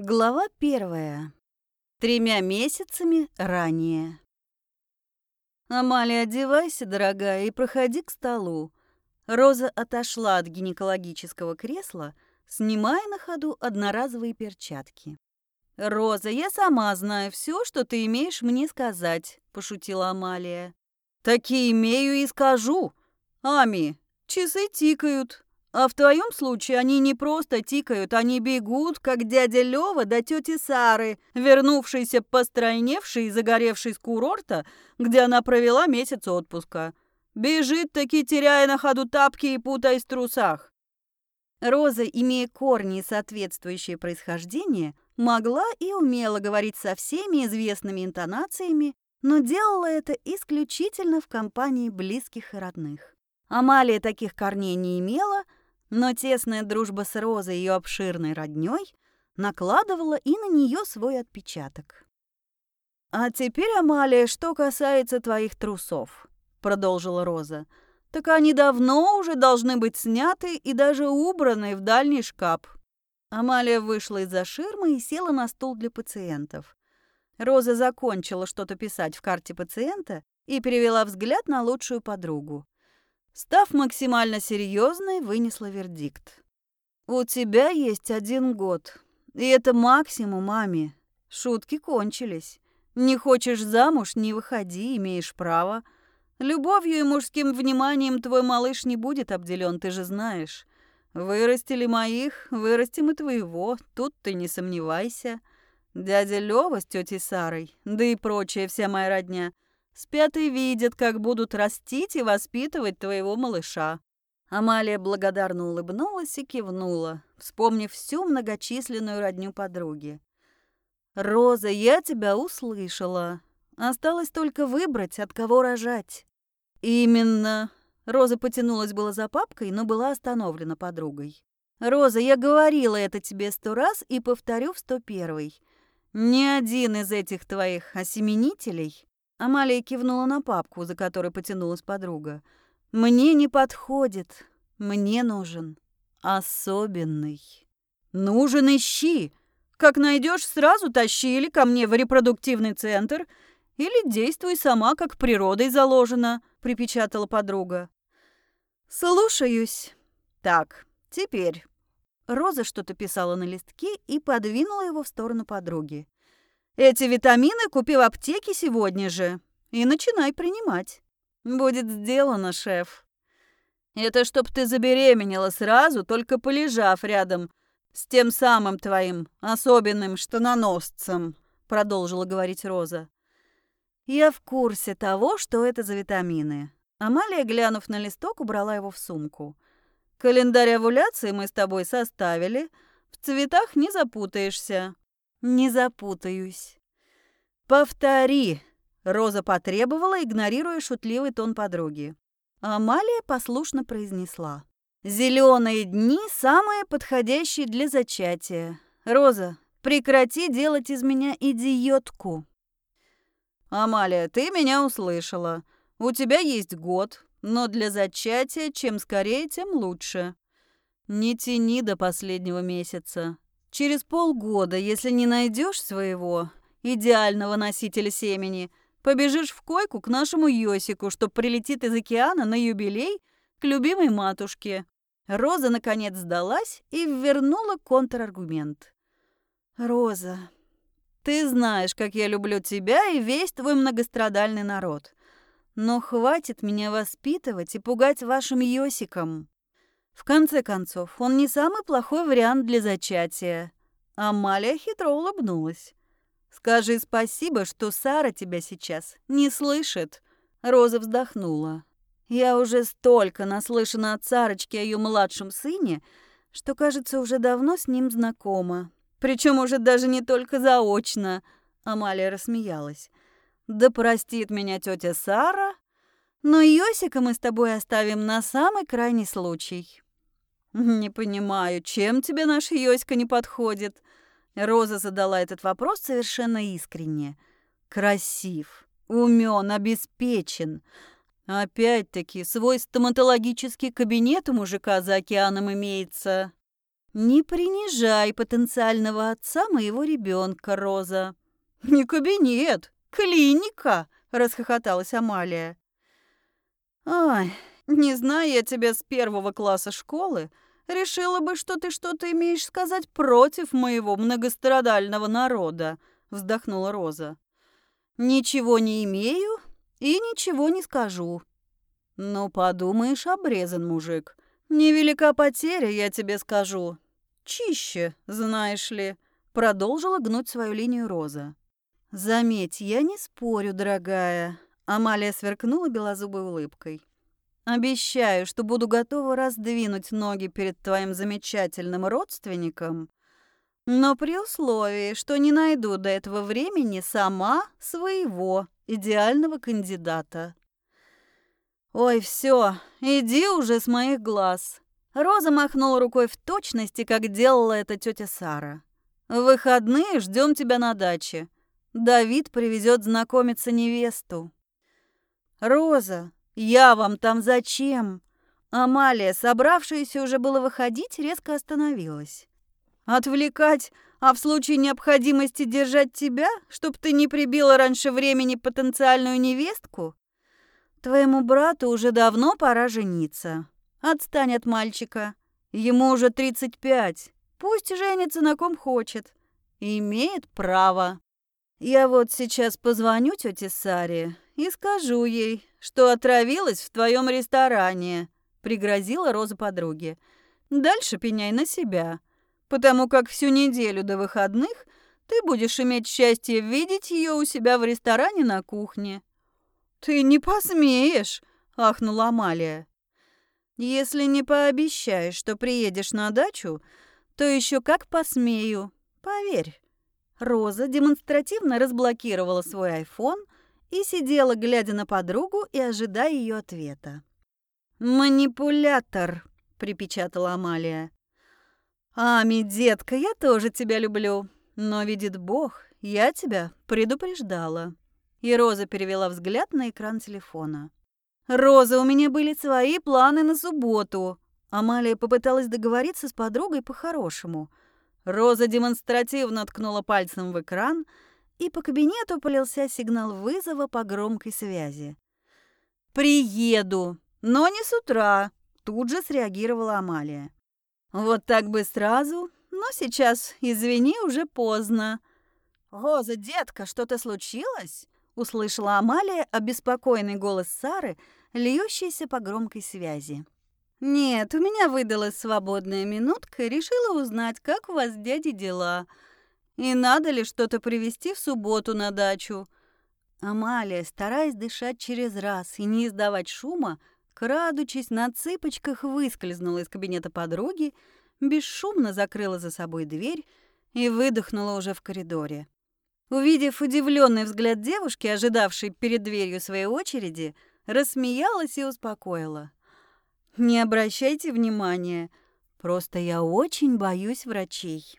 Глава первая. Тремя месяцами ранее. «Амалия, одевайся, дорогая, и проходи к столу». Роза отошла от гинекологического кресла, снимая на ходу одноразовые перчатки. «Роза, я сама знаю все, что ты имеешь мне сказать», – пошутила Амалия. «Таки имею и скажу. Ами, часы тикают, а в твоем случае они не просто тикают, они бегут, как дядя Лёва до тети Сары, вернувшейся постройневшей и загоревшей с курорта, где она провела месяц отпуска. Бежит таки, теряя на ходу тапки и путаясь в трусах. Роза, имея корни, соответствующее происхождение, могла и умела говорить со всеми известными интонациями, но делала это исключительно в компании близких и родных. Амалия таких корней не имела – но тесная дружба с Розой и ее обширной роднёй накладывала и на нее свой отпечаток. «А теперь, Амалия, что касается твоих трусов», — продолжила Роза, «так они давно уже должны быть сняты и даже убраны в дальний шкаф». Амалия вышла из-за ширмы и села на стул для пациентов. Роза закончила что-то писать в карте пациента и перевела взгляд на лучшую подругу. Став максимально серьезной, вынесла вердикт. «У тебя есть один год, и это максимум, маме. Шутки кончились. Не хочешь замуж – не выходи, имеешь право. Любовью и мужским вниманием твой малыш не будет обделен, ты же знаешь. Вырастили моих, вырастим и твоего, тут ты не сомневайся. Дядя Лёва с тетей Сарой, да и прочая вся моя родня – Спят и видят, как будут растить и воспитывать твоего малыша». Амалия благодарно улыбнулась и кивнула, вспомнив всю многочисленную родню подруги. «Роза, я тебя услышала. Осталось только выбрать, от кого рожать». «Именно». Роза потянулась было за папкой, но была остановлена подругой. «Роза, я говорила это тебе сто раз и повторю в сто первый. Ни один из этих твоих осеменителей Амалия кивнула на папку, за которой потянулась подруга. «Мне не подходит. Мне нужен особенный». «Нужен ищи. Как найдешь, сразу тащи или ко мне в репродуктивный центр, или действуй сама, как природой заложено», — припечатала подруга. «Слушаюсь. Так, теперь». Роза что-то писала на листке и подвинула его в сторону подруги. Эти витамины купи в аптеке сегодня же и начинай принимать. Будет сделано, шеф. Это чтоб ты забеременела сразу, только полежав рядом с тем самым твоим особенным штаноносцем, продолжила говорить Роза. Я в курсе того, что это за витамины. Амалия, глянув на листок, убрала его в сумку. Календарь овуляции мы с тобой составили. В цветах не запутаешься. Не запутаюсь. Повтори, Роза потребовала, игнорируя шутливый тон подруги. Амалия послушно произнесла. Зеленые дни самые подходящие для зачатия. Роза, прекрати делать из меня идиотку. Амалия, ты меня услышала. У тебя есть год, но для зачатия чем скорее, тем лучше. Не тяни до последнего месяца. Через полгода, если не найдешь своего идеального носителя семени, побежишь в койку к нашему Йосику, что прилетит из океана на юбилей к любимой матушке. Роза наконец сдалась и вернула контраргумент. Роза, ты знаешь, как я люблю тебя и весь твой многострадальный народ. Но хватит меня воспитывать и пугать вашим Йосиком. В конце концов, он не самый плохой вариант для зачатия. Амалия хитро улыбнулась. «Скажи спасибо, что Сара тебя сейчас не слышит». Роза вздохнула. «Я уже столько наслышана от Сарочки о ее младшем сыне, что, кажется, уже давно с ним знакома. Причем уже даже не только заочно». Амалия рассмеялась. «Да простит меня тетя Сара, но Йосика мы с тобой оставим на самый крайний случай». «Не понимаю, чем тебе наш Йоська не подходит?» Роза задала этот вопрос совершенно искренне. «Красив, умен, обеспечен. Опять-таки, свой стоматологический кабинет у мужика за океаном имеется. Не принижай потенциального отца моего ребенка, Роза. Не кабинет, клиника, расхохоталась Амалия. Ай, не зная я тебя с первого класса школы, решила бы, что ты что-то имеешь сказать против моего многострадального народа, вздохнула Роза. Ничего не имею и ничего не скажу. Ну, подумаешь, обрезан мужик. Невелика потеря, я тебе скажу. Чище, знаешь ли, продолжила гнуть свою линию Роза. Заметь, я не спорю, дорогая. Амалия сверкнула белозубой улыбкой. Обещаю, что буду готова раздвинуть ноги перед твоим замечательным родственником, но при условии, что не найду до этого времени сама своего идеального кандидата. Ой, все, иди уже с моих глаз. Роза махнула рукой в точности, как делала это тетя Сара. В выходные ждем тебя на даче. Давид привезет знакомиться невесту. Роза, «Я вам там зачем?» Амалия, собравшаяся уже было выходить, резко остановилась. «Отвлекать, а в случае необходимости держать тебя, чтоб ты не прибила раньше времени потенциальную невестку? Твоему брату уже давно пора жениться. Отстань от мальчика. Ему уже 35. Пусть женится на ком хочет. Имеет право. Я вот сейчас позвоню тете Саре и скажу ей, что отравилась в твоем ресторане», — пригрозила Роза подруге. «Дальше пеняй на себя, потому как всю неделю до выходных ты будешь иметь счастье видеть ее у себя в ресторане на кухне». «Ты не посмеешь!» — ахнула Амалия. «Если не пообещаешь, что приедешь на дачу, то еще как посмею, поверь». Роза демонстративно разблокировала свой айфон — и сидела, глядя на подругу и ожидая ее ответа. «Манипулятор», — припечатала Амалия. «Ами, детка, я тоже тебя люблю, но, видит Бог, я тебя предупреждала». И Роза перевела взгляд на экран телефона. «Роза, у меня были свои планы на субботу». Амалия попыталась договориться с подругой по-хорошему. Роза демонстративно ткнула пальцем в экран — и по кабинету полился сигнал вызова по громкой связи. «Приеду, но не с утра», — тут же среагировала Амалия. «Вот так бы сразу, но сейчас, извини, уже поздно». «Роза, детка, что-то случилось?» — услышала Амалия обеспокоенный голос Сары, льющийся по громкой связи. «Нет, у меня выдалась свободная минутка и решила узнать, как у вас, дяди, дела», и надо ли что-то привезти в субботу на дачу? Амалия, стараясь дышать через раз и не издавать шума, крадучись на цыпочках, выскользнула из кабинета подруги, бесшумно закрыла за собой дверь и выдохнула уже в коридоре. Увидев удивленный взгляд девушки, ожидавшей перед дверью своей очереди, рассмеялась и успокоила. «Не обращайте внимания, просто я очень боюсь врачей».